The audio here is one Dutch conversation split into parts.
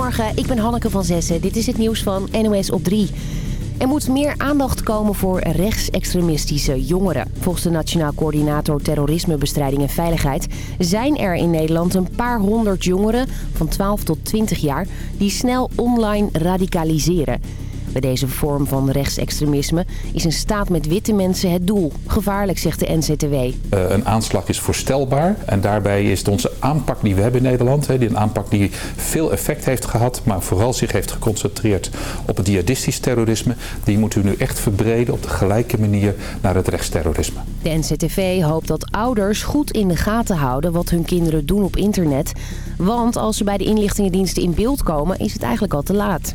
Goedemorgen, ik ben Hanneke van Zessen. Dit is het nieuws van NOS op 3. Er moet meer aandacht komen voor rechtsextremistische jongeren. Volgens de Nationaal Coördinator Terrorismebestrijding en Veiligheid... zijn er in Nederland een paar honderd jongeren van 12 tot 20 jaar... die snel online radicaliseren. Bij deze vorm van rechtsextremisme is een staat met witte mensen het doel. Gevaarlijk, zegt de NCTW. Uh, eh, een aanslag is voorstelbaar. En daarbij is onze aanpak die we hebben in Nederland... Hè, een aanpak die veel effect heeft gehad... maar vooral zich heeft geconcentreerd op het jihadistisch terrorisme... die moeten we nu echt verbreden op de gelijke manier naar het rechtsterrorisme. De NCTV hoopt dat ouders goed in de gaten houden... wat hun kinderen doen op internet. Want als ze bij de inlichtingendiensten in beeld komen... is het eigenlijk al te laat.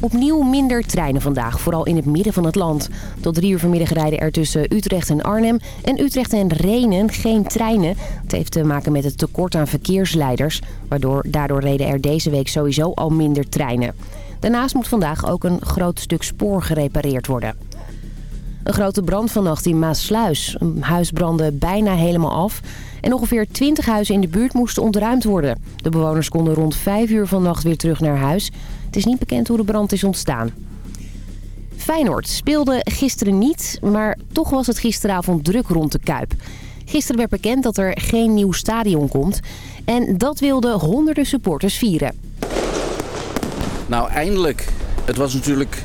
Opnieuw minder treinen vandaag, vooral in het midden van het land. Tot drie uur vanmiddag rijden er tussen Utrecht en Arnhem en Utrecht en Renen geen treinen. Het heeft te maken met het tekort aan verkeersleiders. Waardoor, daardoor reden er deze week sowieso al minder treinen. Daarnaast moet vandaag ook een groot stuk spoor gerepareerd worden. Een grote brand vannacht in Maasluis. Een huis brandde bijna helemaal af. En ongeveer 20 huizen in de buurt moesten ontruimd worden. De bewoners konden rond 5 uur vannacht weer terug naar huis. Het is niet bekend hoe de brand is ontstaan. Feyenoord speelde gisteren niet, maar toch was het gisteravond druk rond de Kuip. Gisteren werd bekend dat er geen nieuw stadion komt. En dat wilden honderden supporters vieren. Nou, eindelijk. Het was natuurlijk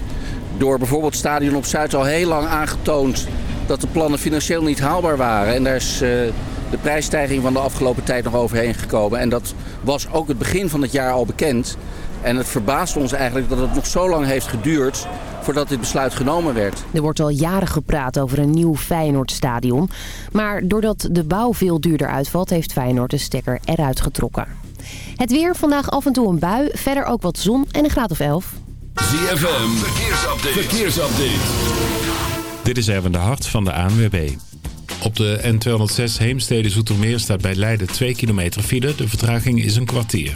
door bijvoorbeeld Stadion op Zuid al heel lang aangetoond... dat de plannen financieel niet haalbaar waren. En daar is uh, de prijsstijging van de afgelopen tijd nog overheen gekomen. En dat was ook het begin van het jaar al bekend. En het verbaast ons eigenlijk dat het nog zo lang heeft geduurd voordat dit besluit genomen werd. Er wordt al jaren gepraat over een nieuw Feyenoordstadion. Maar doordat de bouw veel duurder uitvalt, heeft Feyenoord de stekker eruit getrokken. Het weer, vandaag af en toe een bui, verder ook wat zon en een graad of 11. ZFM, verkeersupdate. verkeersupdate. Dit is even de hart van de ANWB. Op de N206 Heemstede Zoetermeer staat bij Leiden 2 kilometer file. De vertraging is een kwartier.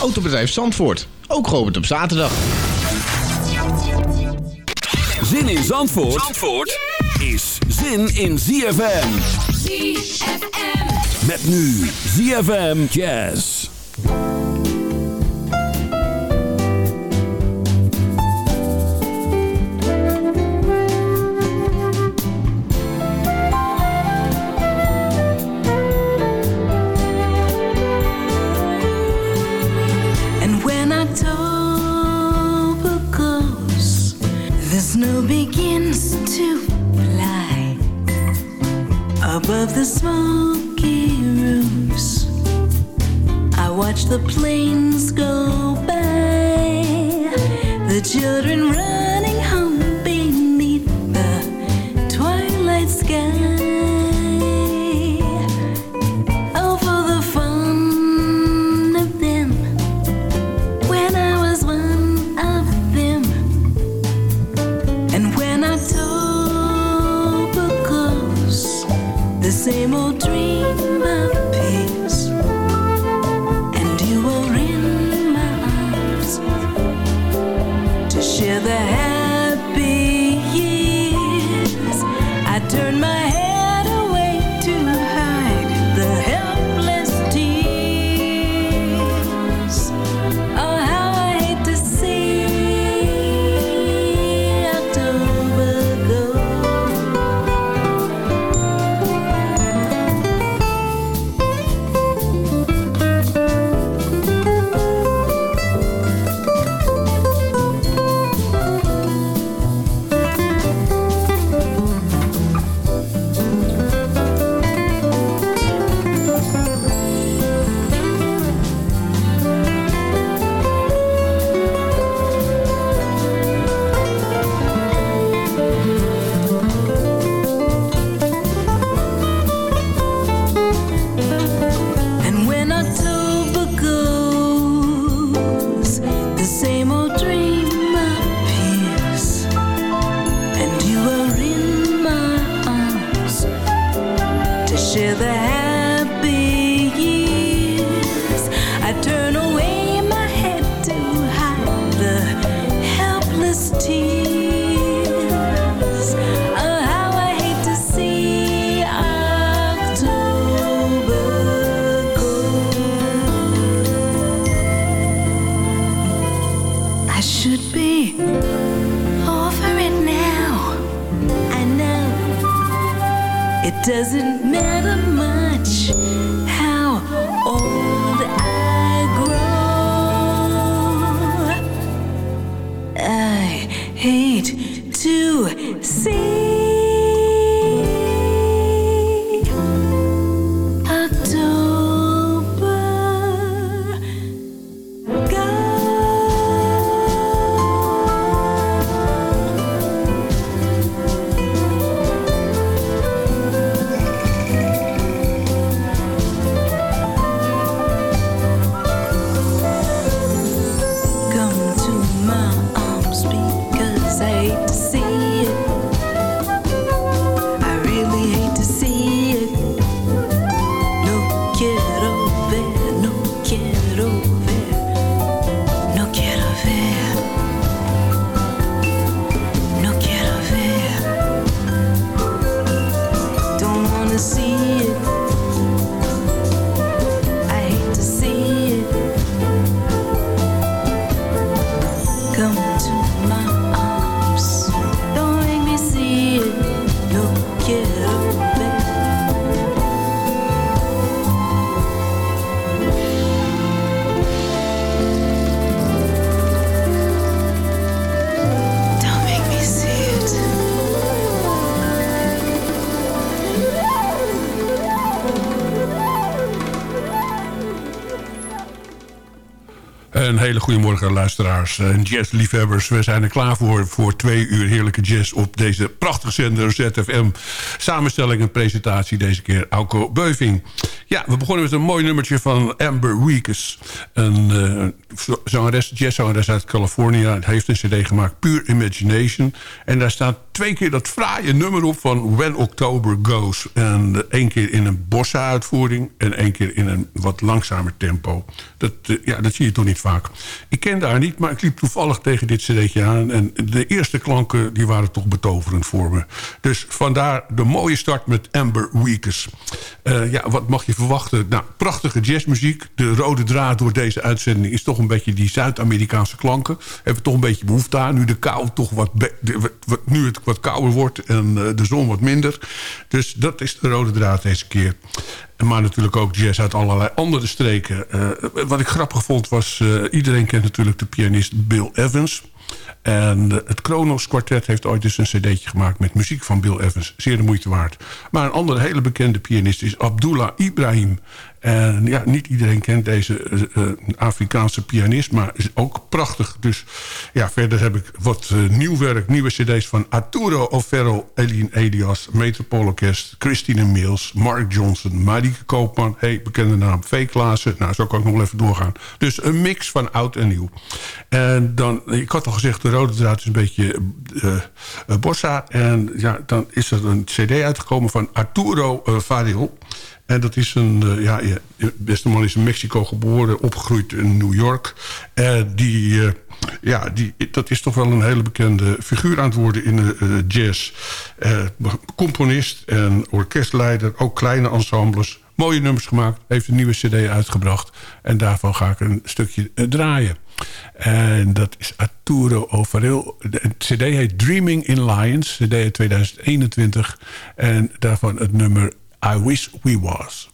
Autobedrijf Zandvoort. Ook geopend op zaterdag. Zin in Zandvoort, Zandvoort is zin in ZFM. ZFM. Met nu ZFM Jazz. Above the smoky roofs. I watch the planes go by, the children running home beneath the twilight sky. I know it doesn't matter much how old I grow. I hate to see Een hele goede morgen luisteraars en jazzliefhebbers. We zijn er klaar voor, voor twee uur heerlijke jazz op deze prachtige zender ZFM. Samenstelling en presentatie deze keer Auko Beuving. Ja, we begonnen met een mooi nummertje van Amber Weekes. Een eh, zangeres, jazzzangeres uit Californië. Heeft een cd gemaakt, Pure Imagination. En daar staat twee keer dat fraaie nummer op van When October Goes. En eh, één keer in een bossa uitvoering en één keer in een wat langzamer tempo. Dat, eh, ja, dat zie je toch niet vaak. Ik kende haar niet, maar ik liep toevallig tegen dit cd'tje aan. En de eerste klanken die waren toch betoverend voor me. Dus vandaar de mooie start met Amber Weekes. Eh, ja, wat mag je verwachten? Nou, prachtige jazzmuziek. De rode draad door deze uitzending is toch een beetje die Zuid-Amerikaanse klanken. Hebben we toch een beetje behoefte aan. Nu de kou toch wat, nu het wat kouder wordt en eh, de zon wat minder. Dus dat is de rode draad deze keer. Maar natuurlijk ook jazz uit allerlei andere streken. Eh, wat ik grappig vond was... eh, iedereen kent natuurlijk de pianist Bill Evans. En het Kronos Quartet heeft ooit eens een cd'tje gemaakt... met muziek van Bill Evans. Zeer de moeite waard. Maar een andere hele bekende pianist is Abdullah Ibrahim. En ja, niet iedereen kent deze eh, eh, Afrikaanse pianist... maar is ook prachtig. Dus ja, verder heb ik wat eh, nieuw werk, nieuwe cd's van Arturo O'Farrell... Eline Elias, Metropoolorkest, Christine Mills... Mark Johnson, Marieke Koopman... hey, bekende naam, V. Klaassen. Nou, zo kan ik nog wel even doorgaan. Dus een mix van oud en nieuw. En dan, ik had al gezegd, de rode draad is een beetje bossa. En ja, dan is er een cd uitgekomen van Arturo Varil... En dat is een, uh, ja, beste man is in Mexico geboren, opgegroeid in New York. En die, uh, ja, die, dat is toch wel een hele bekende figuur aan het worden in de jazz. componist en orkestleider, ook kleine ensembles. Mooie nummers gemaakt, heeft een nieuwe cd uitgebracht. En daarvan ga ik een stukje draaien. En dat is Arturo O'Farrill. De cd heet Dreaming in Lions, cd uit 2021. En daarvan het nummer I Wish We Was.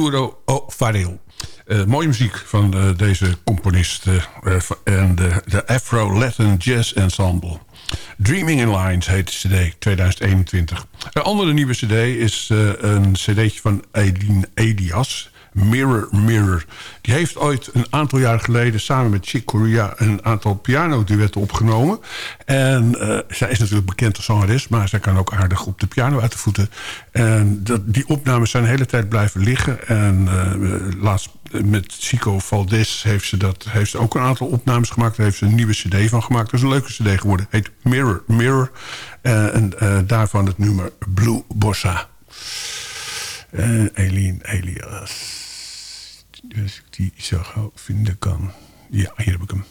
Arturo O'Farrill. Eh, mooie muziek van eh, deze componist eh, en de, Afro-Latin Jazz Ensemble. Dreaming in Lines heet de cd 2021. Een andere nieuwe cd is een cd'tje van Eileen Elias... Mirror Mirror. Die heeft ooit een aantal jaar geleden samen met Chick Corea... een aantal pianoduetten opgenomen. En eh, zij is natuurlijk bekend als zangeres... maar zij kan ook aardig op de piano uit de voeten. En dat, die opnames zijn de hele tijd blijven liggen. En eh, laatst met Chico Valdez heeft ze, dat, heeft ook een aantal opnames gemaakt. Daar heeft ze een nieuwe cd van gemaakt. Dat is een leuke cd geworden. Heet Mirror Mirror. Eh, en eh, daarvan het nummer Blue Bossa. En Eileen Elias. Dus ik die zo gauw vinden kan. Ja, hier heb ik hem.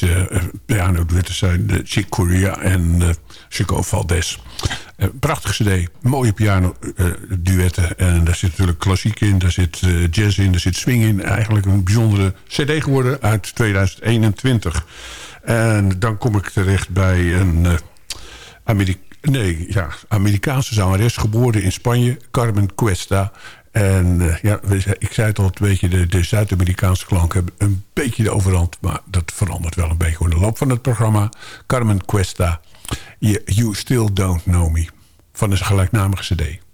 Deze uh, piano-duetten zijn de Chick Corea en uh, Chico Valdez. prachtige cd, mooie piano-duetten. en daar zit natuurlijk klassiek in, daar zit jazz in, daar zit swing in. Eigenlijk een bijzondere cd geworden uit 2021. En dan kom ik terecht bij een Amerika nee, ja, Amerikaanse zangeres, geboren in Spanje, Carmen Cuesta. En uh, ja, ik zei het al, een beetje, de, Zuid-Amerikaanse klanken hebben een beetje de overhand. Maar dat verandert wel een beetje in de loop van het programma. Carmen Cuesta, You Still Don't Know Me. Van een gelijknamige cd.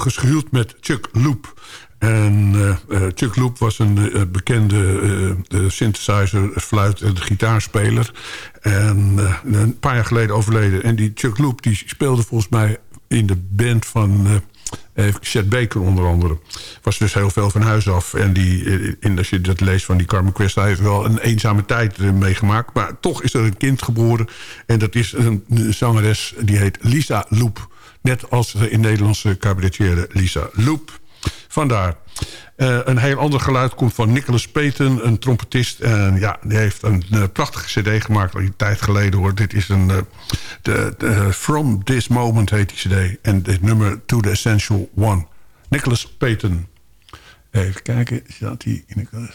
Gehuwd met Chuck Loop. En eh, eh, Chuck Loop was een eh, bekende synthesizer, fluit- en gitaarspeler. En een paar jaar geleden overleden. En die Chuck Loop die speelde volgens mij in de band van... Chet Baker onder andere. Was dus heel veel van huis af. En die, als je dat leest van die Carmen Cuesta... heeft wel een eenzame tijd meegemaakt. Maar toch is er een kind geboren. En dat is een, zangeres die heet Lisa Loep. Net als de in Nederlandse cabaretière Lisa Loep. Vandaar. Eh, een heel ander geluid komt van Nicholas Payton, een trompetist. En ja, die heeft een, eh, prachtige cd gemaakt, al een tijd geleden hoor. Dit is een... eh, de, de- From This Moment heet die cd. En dit nummer To The Essential One. Nicholas Payton. Even kijken, staat Nicholas in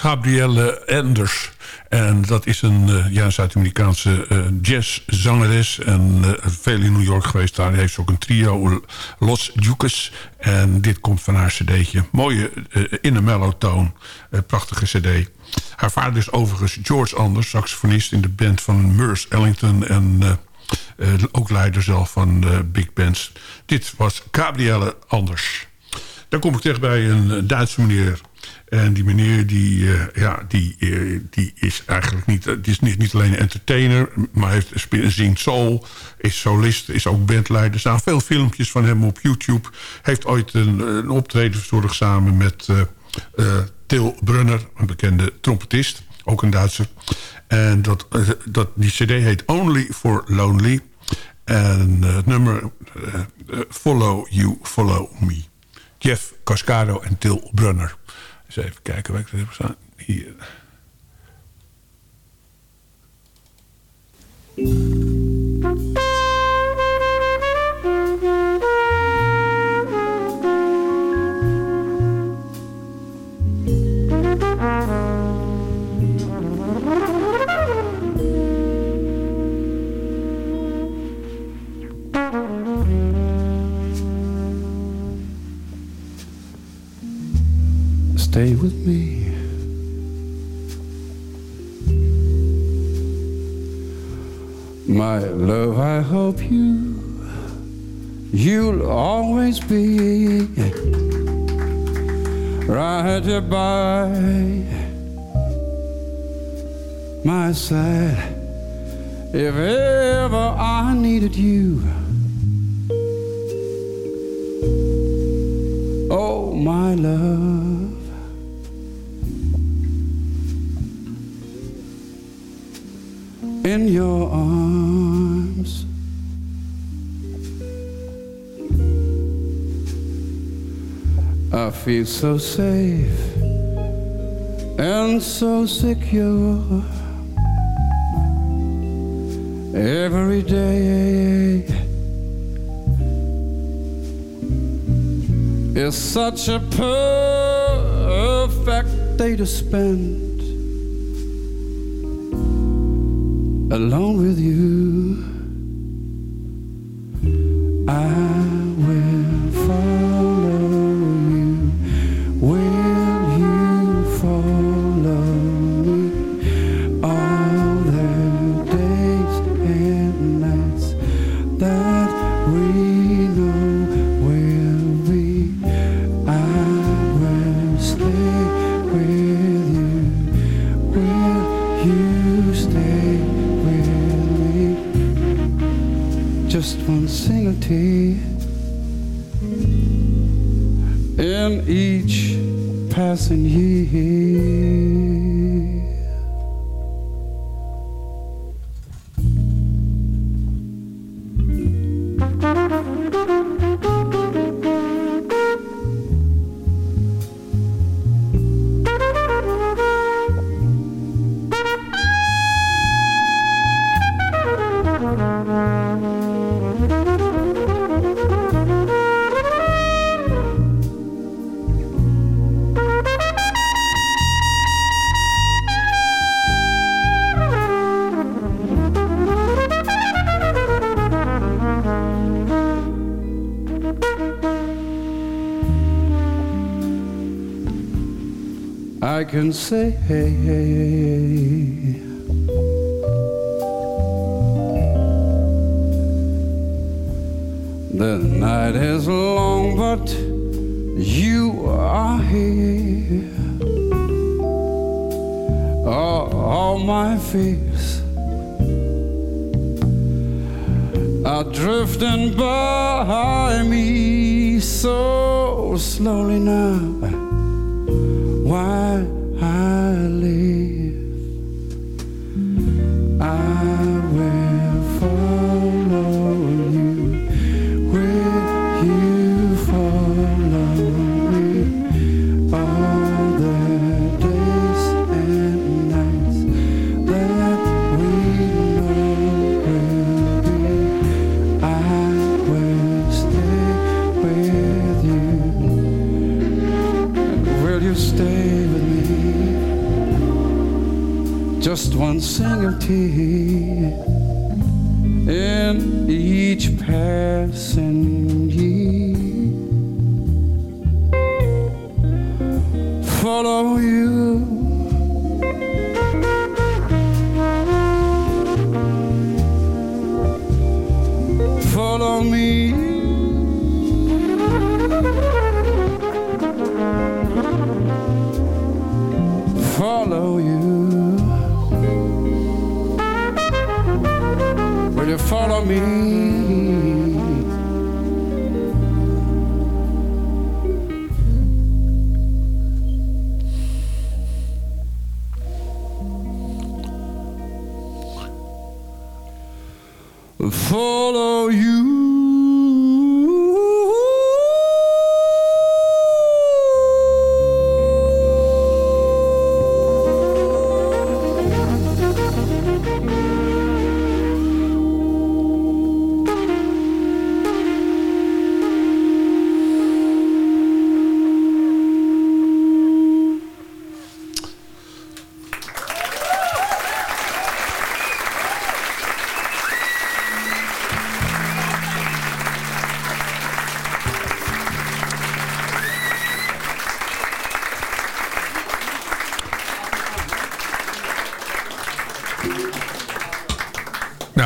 Gabrielle Anders. En dat is een eh, ja, Zuid-Amerikaanse eh, jazzzangeres. En eh, veel in New York geweest. Daar heeft ze ook een trio, Los Duques. En dit komt van haar cd'tje. Mooie in een mellow. Eh, prachtige cd. Haar vader is overigens George Anders. Saxofonist in de band van Merce Ellington. En ook leider zelf van big bands. Dit was Gabrielle Anders. Dan kom ik terecht bij een Duitse meneer. En die meneer die, eh, ja, die, eh, die is eigenlijk niet, eh, die is niet, niet alleen een entertainer, maar heeft, zingt soul, is solist, is ook bandleider. Er staan veel filmpjes van hem op YouTube. Heeft ooit een, een optreden verzorgd samen met Til Brunner, een bekende trompetist, ook een Duitser. En dat, dat, die cd heet Only for Lonely. En het nummer Follow You, Follow Me. Jeff Cascado en Til Brunner. Eens even kijken waar ik het heb staan. Hier. Stay with me. My love, I hope you, you'll always be right here by my side. If ever I needed you, oh my love. In your arms. I feel so safe and so secure every day. It's such a perfect day to spend alone with you. I And you. The night is long, but you are here. Oh, all my fears are drifting by me so slowly now. Why tears. Me?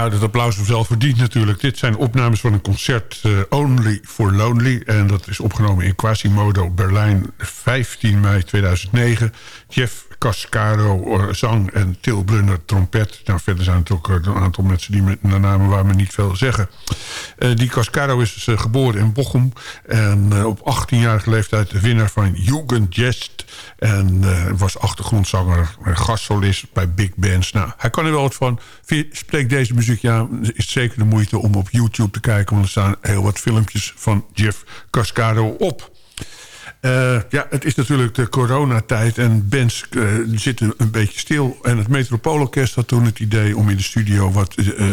Nou, dat applaus heeft zelf verdiend natuurlijk. Dit zijn opnames van een concert eh, Only for Lonely. En dat is opgenomen in Quasimodo Berlijn 15 mei 2009. Jeff Cascaro eh, zang en Til Brunner trompet. Nou, verder zijn het ook eh, een aantal mensen die met namen waar me niet veel zeggen. Eh, die Cascaro is geboren in Bochum. En op 18-jarige leeftijd de winnaar van Jugendjest. En was achtergrondzanger, gastsolist bij big bands. Nou, hij kan er wel wat van. Spreekt deze muziek, ja, is zeker de moeite om op YouTube te kijken. Want er staan heel wat filmpjes van Jeff Cascaro op. Eh, ja, het is natuurlijk de coronatijd en bands eh, zitten een beetje stil. En het Metropoolorkest had toen het idee om in de studio wat eh,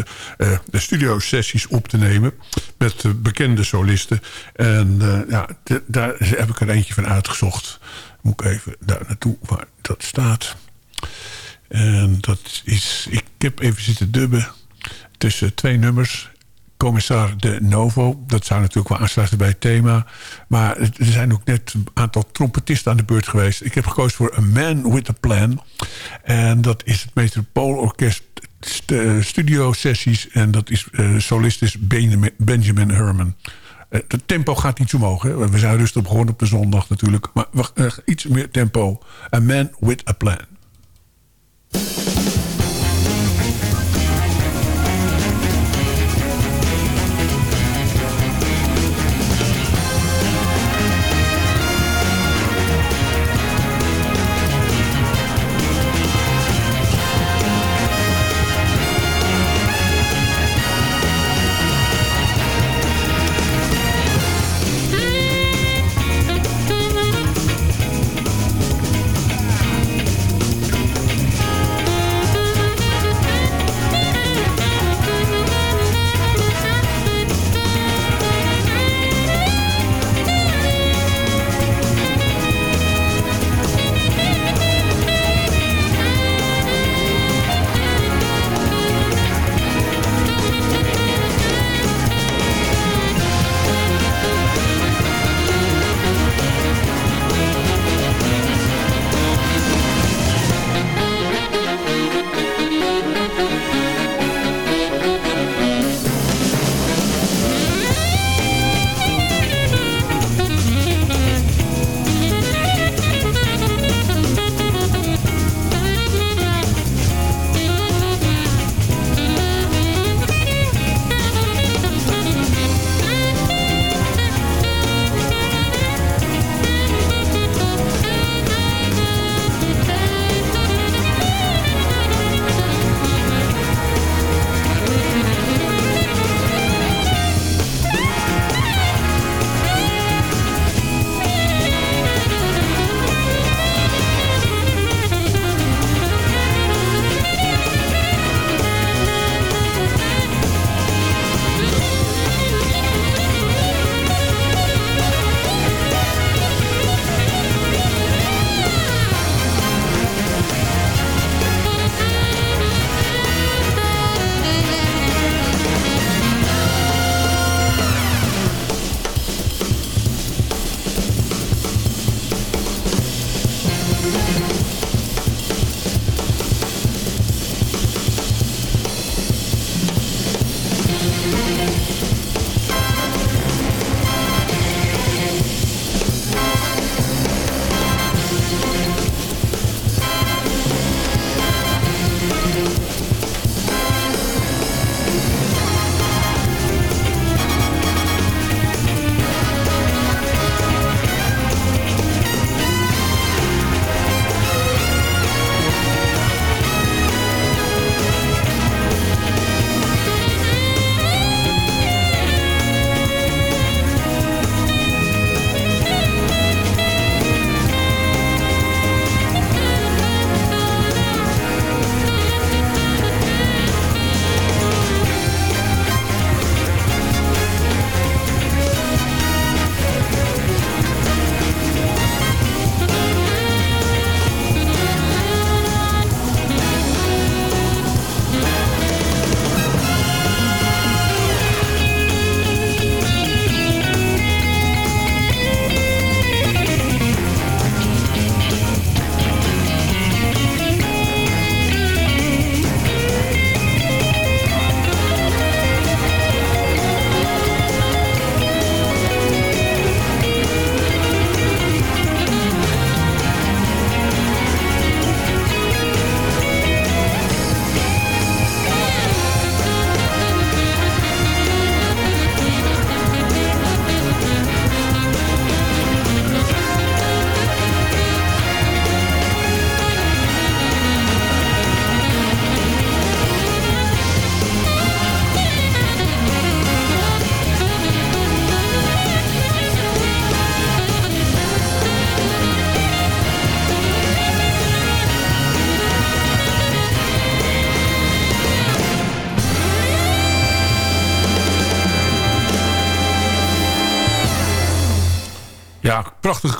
de studiosessies op te nemen. Met bekende solisten. En ja, daar heb ik er eentje van uitgezocht. Moet ik even daar naartoe waar dat staat. En dat is, ik heb even zitten dubben tussen twee nummers. Commissar de Novo. Dat zou natuurlijk wel aansluiten bij het thema. Maar er zijn ook net een aantal trompetisten aan de beurt geweest. Ik heb gekozen voor A Man With A Plan. En dat is het Metropoolorkest st studio sessies. En dat is eh, solist is Benjamin, Herman. Eh, Het tempo gaat niet zo omhoog. Hè? We zijn rustig begonnen op de zondag natuurlijk. Maar eh, iets meer tempo. A Man With A Plan.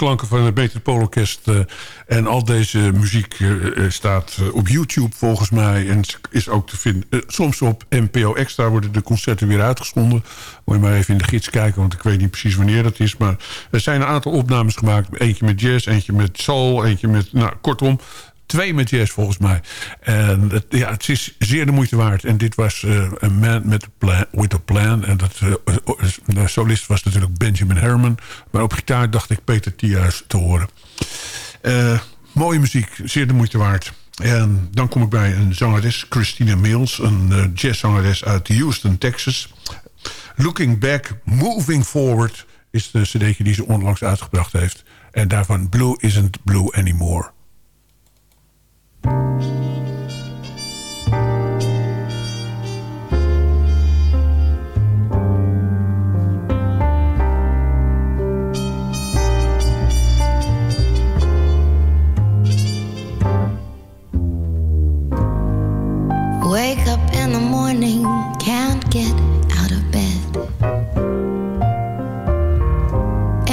Klanken van het Metropoolorkest. eh en al deze muziek eh, eh, staat op YouTube volgens mij. En is ook te vinden. soms op NPO Extra worden de concerten weer uitgezonden. Moet je maar even in de gids kijken, want ik weet niet precies wanneer dat is. Maar er zijn een aantal opnames gemaakt. Eentje met jazz, eentje met soul, eentje met... Nou, kortom, Twee met jazz volgens mij. En het, ja, het is zeer de moeite waard. En dit was eh, een man met a plan, with a plan. En dat, eh, de solist was natuurlijk Benjamin Herman. Maar op gitaar dacht ik Peter Thia's te horen. Eh, mooie muziek, zeer de moeite waard. En dan kom ik bij een zangeres, Christina Mills. Een jazzzangeres uit Houston, Texas. Looking Back, Moving Forward... is de cd die ze onlangs uitgebracht heeft. En daarvan Blue Isn't Blue Anymore.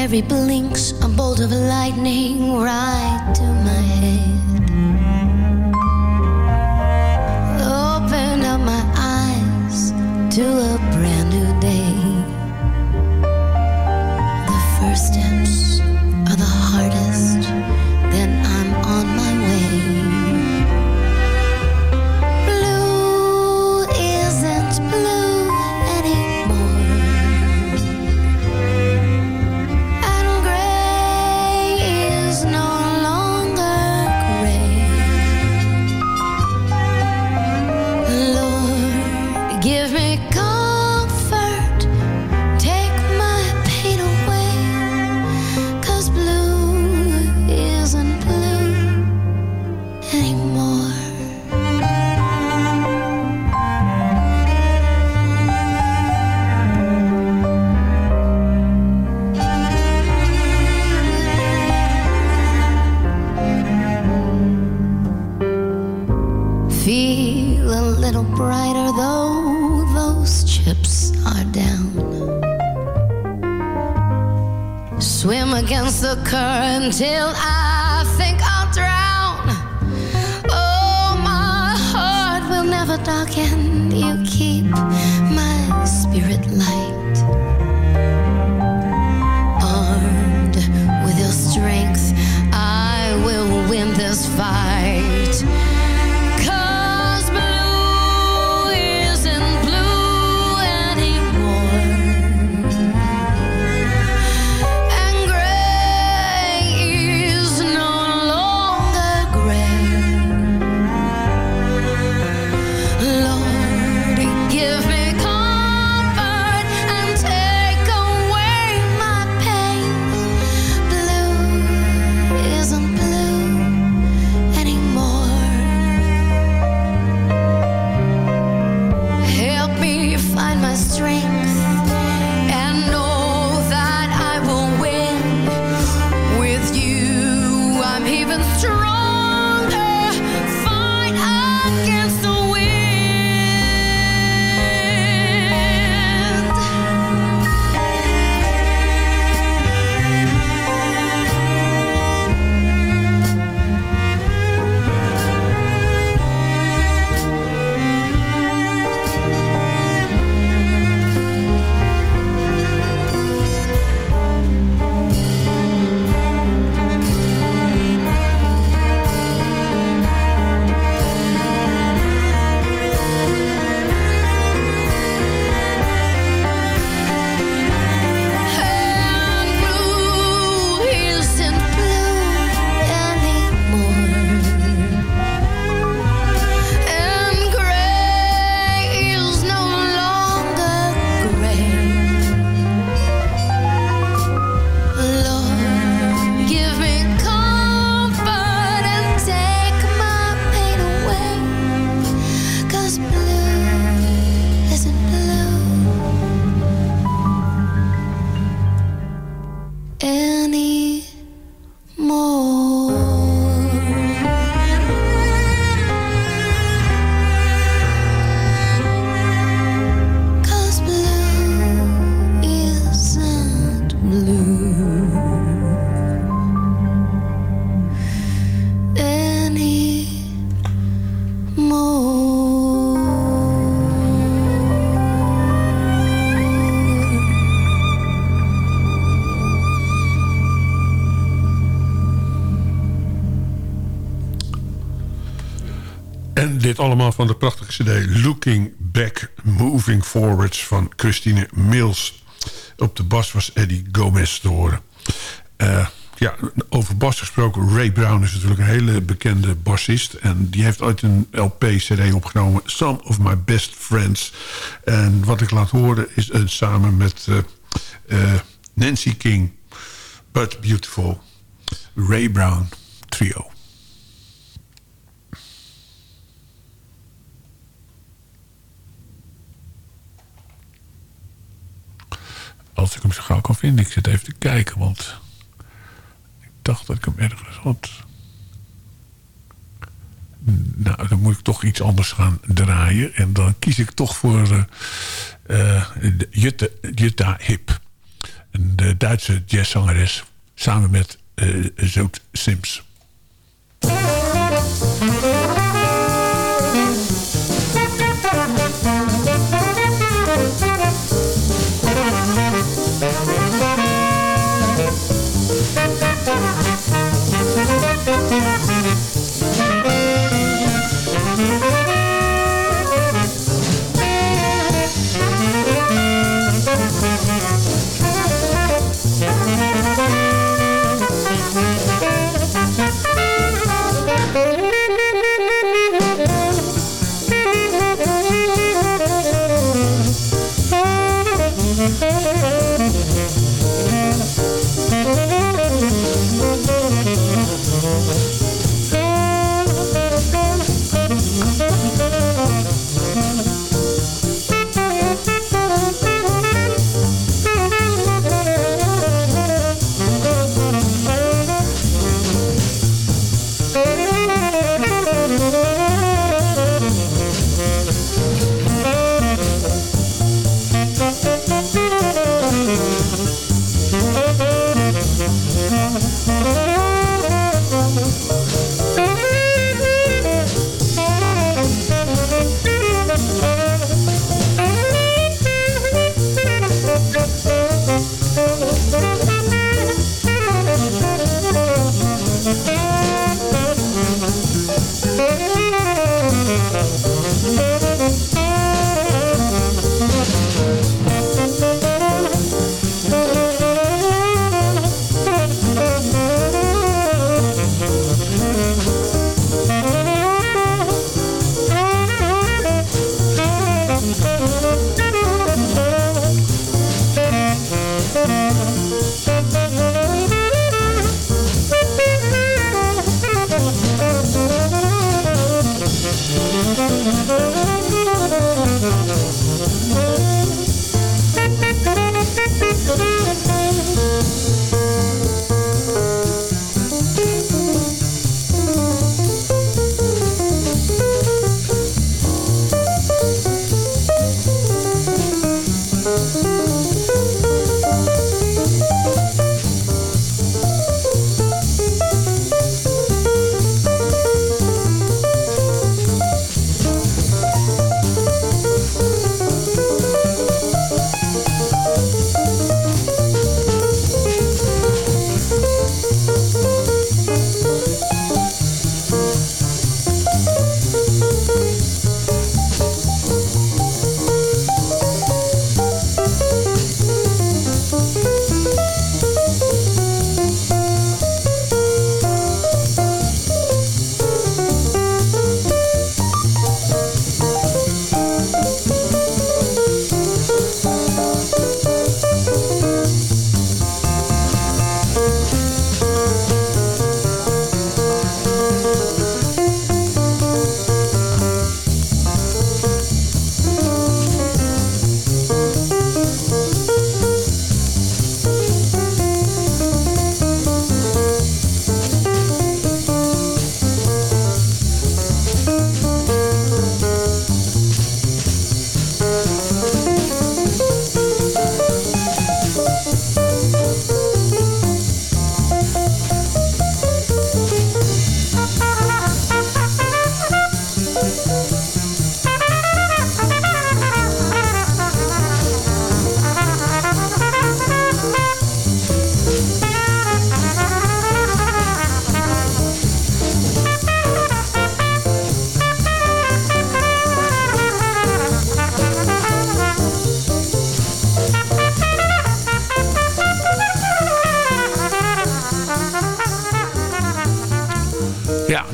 Every blink's a bolt of lightning right to my head. To dit allemaal van de prachtige cd Looking Back, Moving Forwards van Christine Mills. Op de bas was Eddie Gomez te horen. Eh, ja, over bas gesproken. Ray Brown is natuurlijk een hele bekende bassist. En die heeft ooit een LP-cd opgenomen. Some of My Best Friends. En wat ik laat horen is uh, samen met uh, uh, Nancy King. But Beautiful. Ray Brown Trio. Als ik hem zo gauw kan vinden. Ik zit even te kijken, want ik dacht dat ik hem ergens had. Nou, dan moet ik toch iets anders gaan draaien. En dan kies ik toch voor uh, uh, Jutta, Jutta Hip. De Duitse jazzzangeres. Samen met Zoot Sims.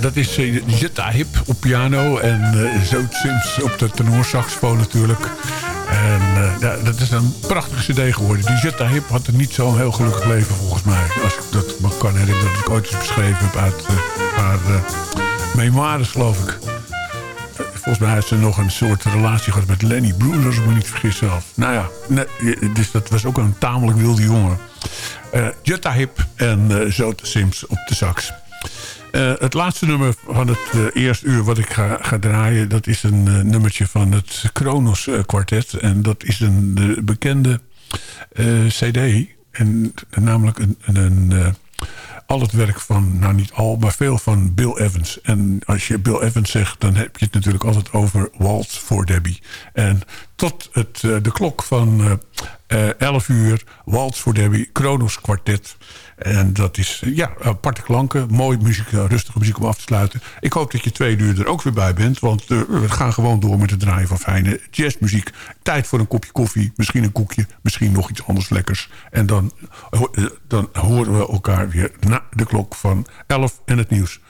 Dat is uh, Jetta Hip op piano en uh, Zoot Sims op de tenorsaxofoon natuurlijk. En uh, ja, dat is een prachtige cd geworden. Die Jetta Hip had er niet zo'n heel gelukkig leven volgens mij. Als ik dat me kan herinneren dat ik ooit eens beschreven heb uit haar memoires geloof ik. Volgens mij heeft ze nog een soort relatie gehad met Lenny Bruce, als ik me niet vergis zelf. Nou ja, nee, dus dat was ook een tamelijk wilde jongen. Jutta Hip en Zote Sims op de sax. Uh, het laatste nummer van het uh, eerste uur wat ik ga, ga draaien... dat is een uh, nummertje van het Kronos kwartet. En dat is een de bekende cd. En, namelijk een... een al het werk van, nou niet al, maar veel van Bill Evans. En als je Bill Evans zegt, dan heb je het natuurlijk altijd over Waltz voor Debbie. En tot het, de klok van 11 uur, Waltz voor Debbie, Kronos kwartet... En dat is ja, aparte klanken. Mooi muziek, rustige muziek om af te sluiten. Ik hoop dat je twee uur er ook weer bij bent. Want we gaan gewoon door met het draaien van fijne jazzmuziek. Tijd voor een kopje koffie. Misschien een koekje. Misschien nog iets anders lekkers. En dan, dan horen we elkaar weer na de klok van 11 en het nieuws.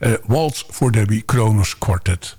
Uh, Waltz voor Debbie, Kronos Quartet.